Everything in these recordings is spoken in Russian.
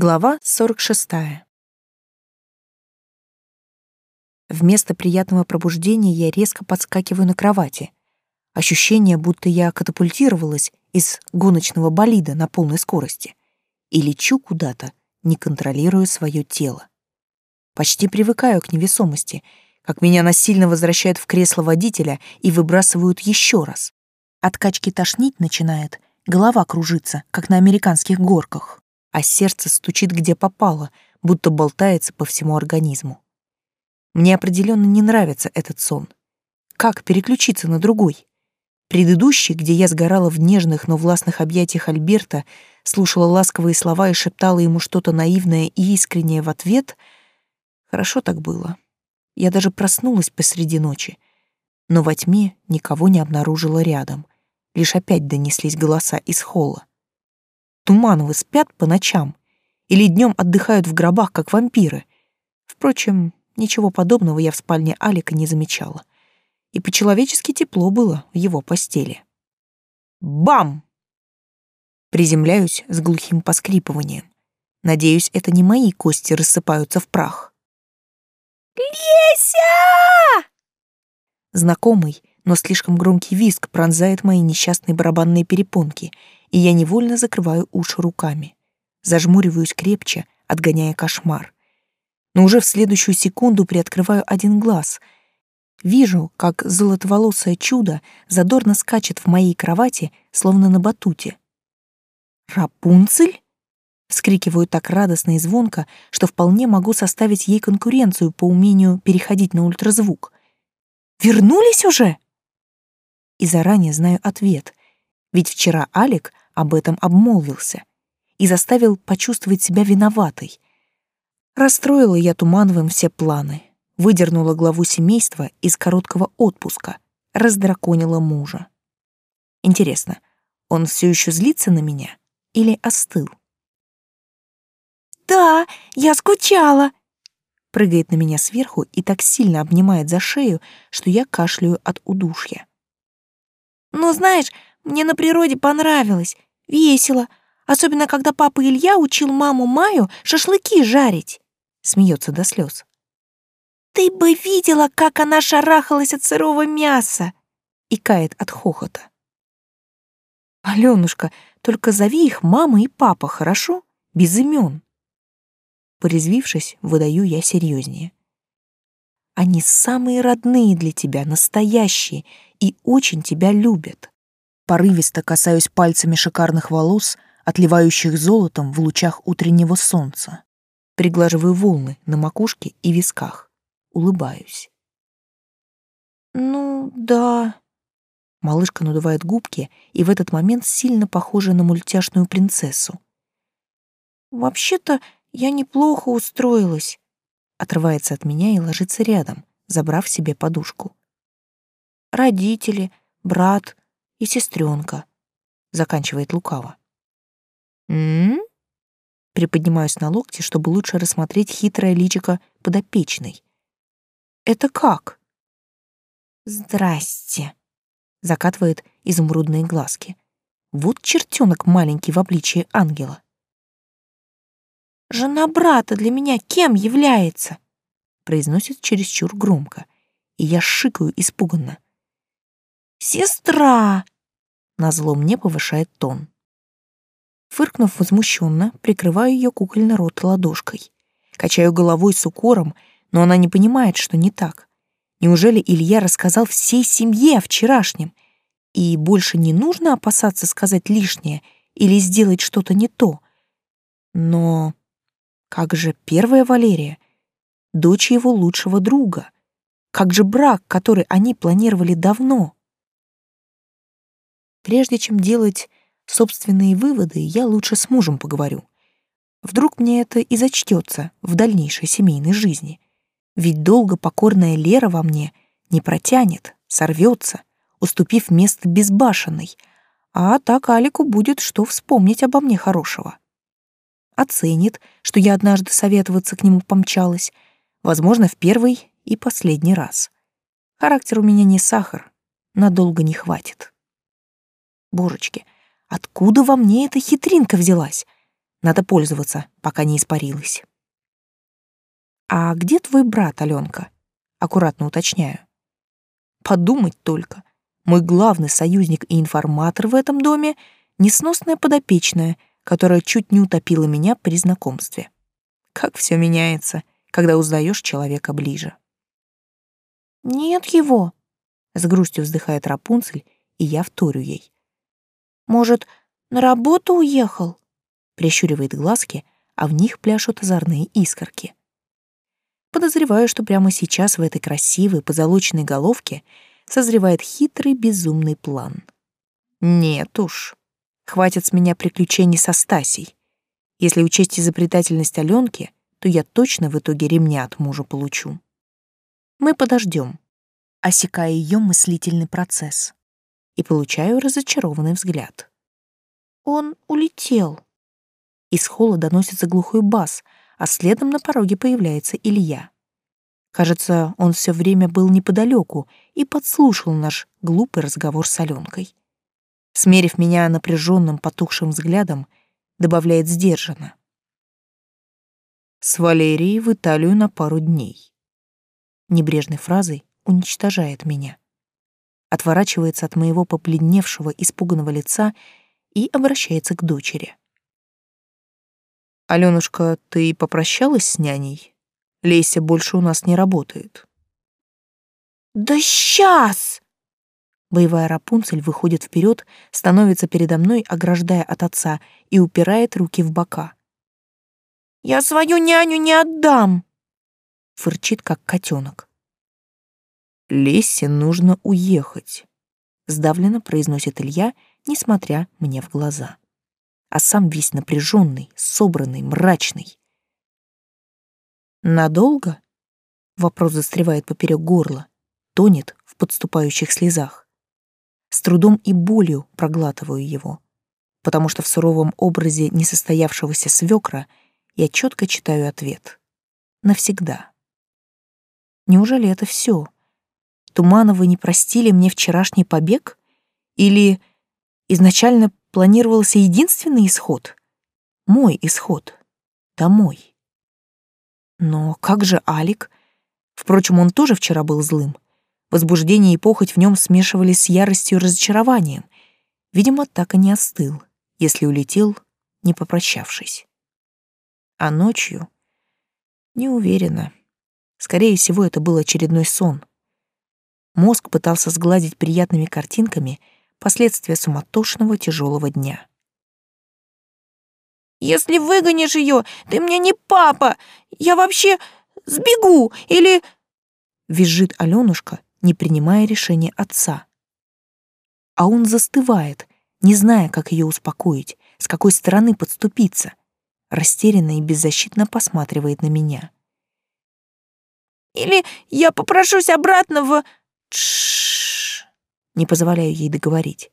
Глава 46. Вместо приятного пробуждения я резко подскакиваю на кровати. Ощущение, будто я катапультировалась из гоночного болида на полной скорости и лечу куда-то, не контролируя свое тело. Почти привыкаю к невесомости, как меня насильно возвращают в кресло водителя и выбрасывают еще раз. От качки тошнить начинает, голова кружится, как на американских горках а сердце стучит где попало, будто болтается по всему организму. Мне определенно не нравится этот сон. Как переключиться на другой? Предыдущий, где я сгорала в нежных, но властных объятиях Альберта, слушала ласковые слова и шептала ему что-то наивное и искреннее в ответ, хорошо так было. Я даже проснулась посреди ночи, но во тьме никого не обнаружила рядом. Лишь опять донеслись голоса из холла. Тумановы спят по ночам или днем отдыхают в гробах, как вампиры. Впрочем, ничего подобного я в спальне Алика не замечала. И по-человечески тепло было в его постели. Бам! Приземляюсь с глухим поскрипыванием. Надеюсь, это не мои кости рассыпаются в прах. «Леся!» Знакомый, но слишком громкий визг пронзает мои несчастные барабанные перепонки, и я невольно закрываю уши руками. Зажмуриваюсь крепче, отгоняя кошмар. Но уже в следующую секунду приоткрываю один глаз. Вижу, как золотоволосое чудо задорно скачет в моей кровати, словно на батуте. «Рапунцель?» Вскрикиваю так радостно и звонко, что вполне могу составить ей конкуренцию по умению переходить на ультразвук. «Вернулись уже?» И заранее знаю ответ, ведь вчера Алик об этом обмолвился и заставил почувствовать себя виноватой. Расстроила я Тумановым все планы, выдернула главу семейства из короткого отпуска, раздраконила мужа. Интересно, он все еще злится на меня или остыл? «Да, я скучала!» Прыгает на меня сверху и так сильно обнимает за шею, что я кашляю от удушья. «Ну, знаешь, мне на природе понравилось, весело, особенно когда папа Илья учил маму Маю шашлыки жарить. Смеется до слез. Ты бы видела, как она шарахалась от сырого мяса. И кает от хохота. Алёнушка, только зови их мама и папа, хорошо? Без имен. Порезвившись, выдаю я серьезнее. Они самые родные для тебя, настоящие, и очень тебя любят. Порывисто касаюсь пальцами шикарных волос, отливающих золотом в лучах утреннего солнца. Приглаживаю волны на макушке и висках. Улыбаюсь. «Ну, да...» Малышка надувает губки и в этот момент сильно похожа на мультяшную принцессу. «Вообще-то я неплохо устроилась», отрывается от меня и ложится рядом, забрав себе подушку. «Родители, брат, и сестренка, заканчивает лукаво. М? Приподнимаюсь на локте, чтобы лучше рассмотреть хитрое личико подопечной. Это как? Здрасте, закатывает изумрудные глазки. Вот чертенок маленький в обличии ангела. Жена брата для меня кем является? произносит чересчур громко, и я шикаю испуганно. «Сестра!» Назло мне повышает тон. Фыркнув возмущенно, прикрываю ее кукольный рот ладошкой. Качаю головой с укором, но она не понимает, что не так. Неужели Илья рассказал всей семье о вчерашнем? И больше не нужно опасаться сказать лишнее или сделать что-то не то? Но как же первая Валерия? Дочь его лучшего друга. Как же брак, который они планировали давно? Прежде чем делать собственные выводы, я лучше с мужем поговорю. Вдруг мне это и зачтется в дальнейшей семейной жизни. Ведь долго покорная Лера во мне не протянет, сорвется, уступив место безбашенной, а так Алику будет что вспомнить обо мне хорошего. Оценит, что я однажды советоваться к нему помчалась, возможно, в первый и последний раз. Характер у меня не сахар, надолго не хватит. Божечки, откуда во мне эта хитринка взялась? Надо пользоваться, пока не испарилась. «А где твой брат, Аленка?» Аккуратно уточняю. Подумать только. Мой главный союзник и информатор в этом доме — несносная подопечная, которая чуть не утопила меня при знакомстве. Как все меняется, когда узнаешь человека ближе. «Нет его», — с грустью вздыхает Рапунцель, и я вторю ей. «Может, на работу уехал?» Прищуривает глазки, а в них пляшут озорные искорки. Подозреваю, что прямо сейчас в этой красивой позолоченной головке созревает хитрый безумный план. Нет уж, хватит с меня приключений со Стасей. Если учесть изобретательность Аленки, то я точно в итоге ремня от мужа получу. Мы подождем, осекая ее мыслительный процесс, и получаю разочарованный взгляд. Он улетел. Из холла доносится глухой бас — а следом на пороге появляется Илья. Кажется, он все время был неподалеку и подслушал наш глупый разговор с Аленкой. Смерив меня напряженным потухшим взглядом, добавляет сдержанно. «С Валерией в Италию на пару дней». Небрежной фразой уничтожает меня. Отворачивается от моего побледневшего, испуганного лица и обращается к дочери. Алёнушка, ты попрощалась с няней? Леся больше у нас не работает. Да сейчас! Боевая Рапунцель выходит вперед, становится передо мной, ограждая от отца, и упирает руки в бока. «Я свою няню не отдам!» Фырчит, как котенок. «Лесе нужно уехать», — сдавленно произносит Илья, несмотря мне в глаза а сам весь напряженный, собранный, мрачный. «Надолго?» — вопрос застревает поперек горла, тонет в подступающих слезах. С трудом и болью проглатываю его, потому что в суровом образе несостоявшегося свекра я четко читаю ответ. Навсегда. Неужели это все? Тумановы не простили мне вчерашний побег? Или изначально планировался единственный исход. Мой исход. Домой. Но как же Алик? Впрочем, он тоже вчера был злым. Возбуждение и похоть в нем смешивались с яростью и разочарованием. Видимо, так и не остыл, если улетел, не попрощавшись. А ночью? Не уверена. Скорее всего, это был очередной сон. Мозг пытался сгладить приятными картинками — последствия суматошного тяжелого дня. «Если выгонишь ее, ты мне не папа! Я вообще сбегу или...» Визжит Алёнушка, не принимая решения отца. А он застывает, не зная, как ее успокоить, с какой стороны подступиться. Растерянно и беззащитно посматривает на меня. «Или я попрошусь обратно в...» Тш не позволяю ей договорить.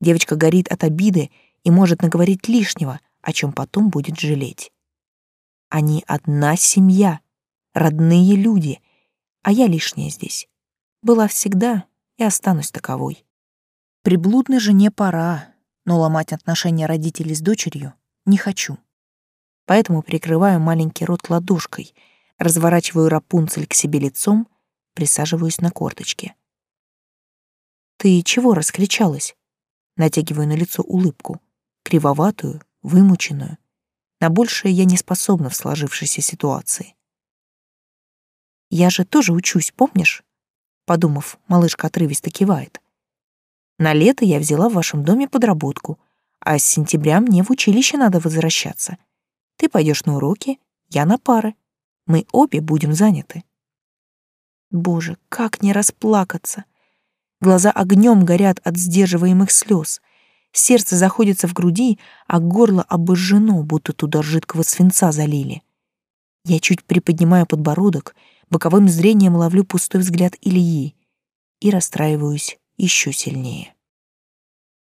Девочка горит от обиды и может наговорить лишнего, о чем потом будет жалеть. Они одна семья, родные люди, а я лишняя здесь. Была всегда и останусь таковой. Приблудной жене пора, но ломать отношения родителей с дочерью не хочу. Поэтому прикрываю маленький рот ладошкой, разворачиваю Рапунцель к себе лицом, присаживаюсь на корточки. «Ты чего раскричалась?» Натягиваю на лицо улыбку, кривоватую, вымученную. На большее я не способна в сложившейся ситуации. «Я же тоже учусь, помнишь?» Подумав, малышка отрывисто кивает. «На лето я взяла в вашем доме подработку, а с сентября мне в училище надо возвращаться. Ты пойдешь на уроки, я на пары. Мы обе будем заняты». Боже, как не расплакаться! Глаза огнем горят от сдерживаемых слез. Сердце заходится в груди, а горло обожжено, будто туда жидкого свинца залили. Я чуть приподнимаю подбородок, боковым зрением ловлю пустой взгляд Ильи и расстраиваюсь еще сильнее.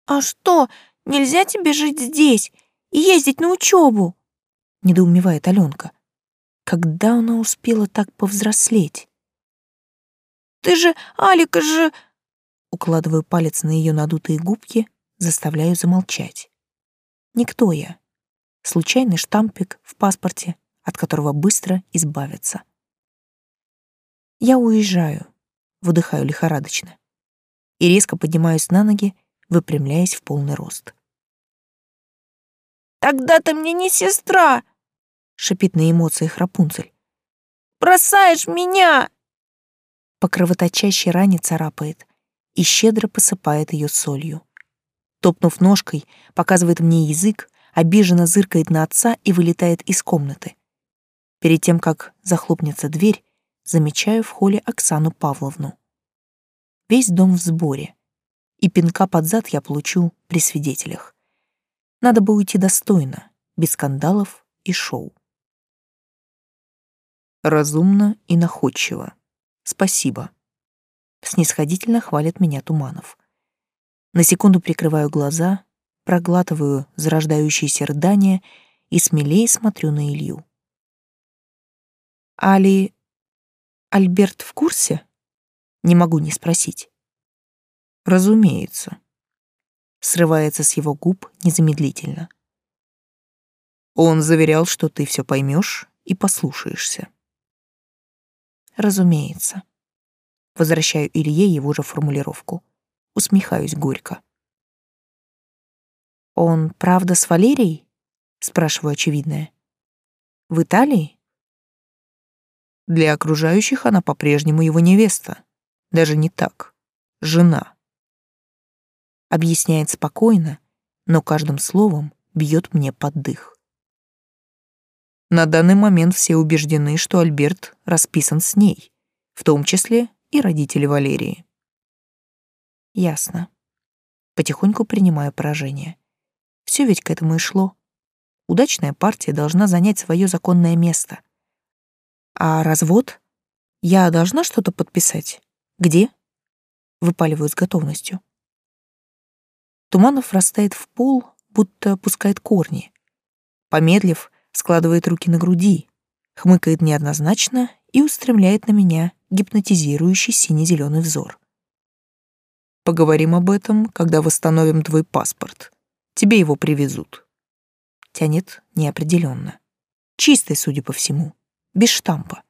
«А что, нельзя тебе жить здесь и ездить на учебу?» — недоумевает Аленка. Когда она успела так повзрослеть? «Ты же, Алика же...» Укладываю палец на ее надутые губки, заставляю замолчать. Никто я. случайный штампик в паспорте, от которого быстро избавиться. Я уезжаю, выдыхаю лихорадочно и резко поднимаюсь на ноги, выпрямляясь в полный рост. «Тогда ты мне не сестра!» — шипит на эмоциях Рапунцель. «Бросаешь меня!» По кровоточащей ране царапает и щедро посыпает ее солью. Топнув ножкой, показывает мне язык, обиженно зыркает на отца и вылетает из комнаты. Перед тем, как захлопнется дверь, замечаю в холле Оксану Павловну. Весь дом в сборе, и пинка под зад я получу при свидетелях. Надо бы уйти достойно, без скандалов и шоу. Разумно и находчиво. Спасибо. Снисходительно хвалит меня Туманов. На секунду прикрываю глаза, проглатываю зарождающиеся рыдания и смелее смотрю на Илью. Али... Альберт в курсе? Не могу не спросить. Разумеется. Срывается с его губ незамедлительно. Он заверял, что ты все поймешь и послушаешься. Разумеется. Возвращаю Илье его же формулировку. Усмехаюсь горько. «Он правда с Валерией?» — спрашиваю очевидное. «В Италии?» Для окружающих она по-прежнему его невеста. Даже не так. Жена. Объясняет спокойно, но каждым словом бьет мне под дых. На данный момент все убеждены, что Альберт расписан с ней, в том числе и родители Валерии. Ясно. Потихоньку принимаю поражение. Все ведь к этому и шло. Удачная партия должна занять свое законное место. А развод? Я должна что-то подписать? Где? Выпаливаю с готовностью. Туманов растает в пол, будто пускает корни. Помедлив, складывает руки на груди, хмыкает неоднозначно и устремляет на меня гипнотизирующий сине-зеленый взор. Поговорим об этом, когда восстановим твой паспорт. Тебе его привезут. Тянет неопределенно. Чистый, судя по всему, без штампа.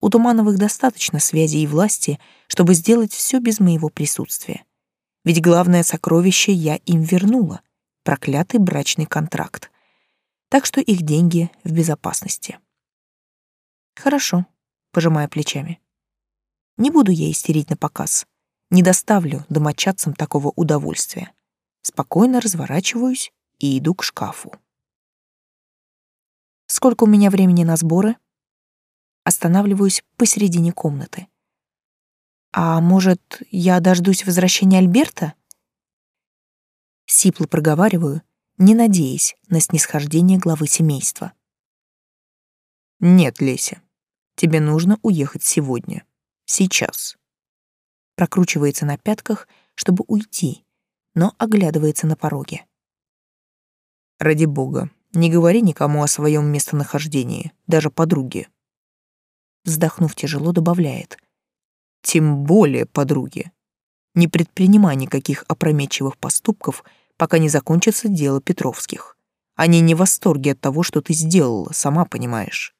У Тумановых достаточно связи и власти, чтобы сделать все без моего присутствия. Ведь главное сокровище я им вернула — проклятый брачный контракт. Так что их деньги в безопасности. Хорошо, пожимая плечами. Не буду я истерить на показ не доставлю домочадцам такого удовольствия. Спокойно разворачиваюсь и иду к шкафу. Сколько у меня времени на сборы? Останавливаюсь посередине комнаты. А может, я дождусь возвращения Альберта? Сипло проговариваю, не надеясь на снисхождение главы семейства. Нет, Леся, тебе нужно уехать сегодня. Сейчас прокручивается на пятках, чтобы уйти, но оглядывается на пороге. «Ради бога, не говори никому о своем местонахождении, даже подруге». Вздохнув тяжело, добавляет. «Тем более подруге. Не предпринимай никаких опрометчивых поступков, пока не закончится дело Петровских. Они не в восторге от того, что ты сделала, сама понимаешь».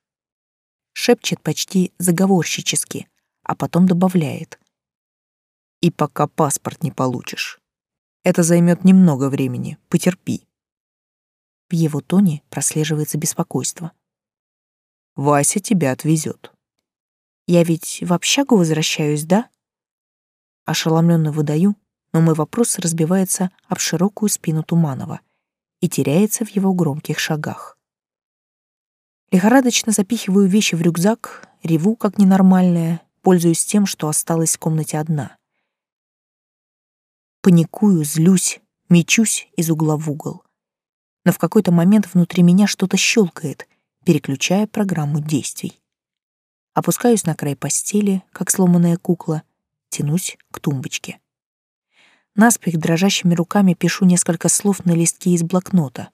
Шепчет почти заговорщически, а потом добавляет и пока паспорт не получишь. Это займет немного времени, потерпи. В его тоне прослеживается беспокойство. Вася тебя отвезет. Я ведь в общагу возвращаюсь, да? Ошеломленно выдаю, но мой вопрос разбивается об широкую спину Туманова и теряется в его громких шагах. Лихорадочно запихиваю вещи в рюкзак, реву как ненормальная, пользуюсь тем, что осталась в комнате одна. Паникую, злюсь, мечусь из угла в угол. Но в какой-то момент внутри меня что-то щелкает, переключая программу действий. Опускаюсь на край постели, как сломанная кукла, тянусь к тумбочке. Наспех дрожащими руками пишу несколько слов на листке из блокнота.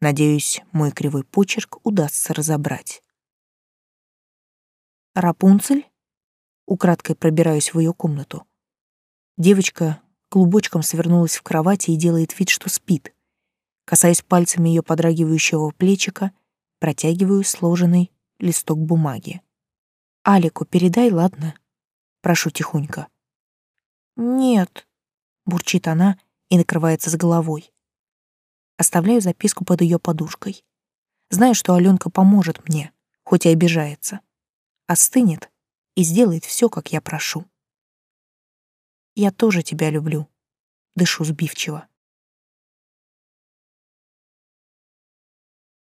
Надеюсь, мой кривой почерк удастся разобрать. Рапунцель? Украдкой пробираюсь в ее комнату. Девочка клубочком свернулась в кровати и делает вид, что спит. Касаясь пальцами ее подрагивающего плечика, протягиваю сложенный листок бумаги. «Алику передай, ладно?» Прошу тихонько. «Нет», — бурчит она и накрывается с головой. Оставляю записку под ее подушкой. Знаю, что Аленка поможет мне, хоть и обижается. Остынет и сделает все, как я прошу. Я тоже тебя люблю. Дышу сбивчиво.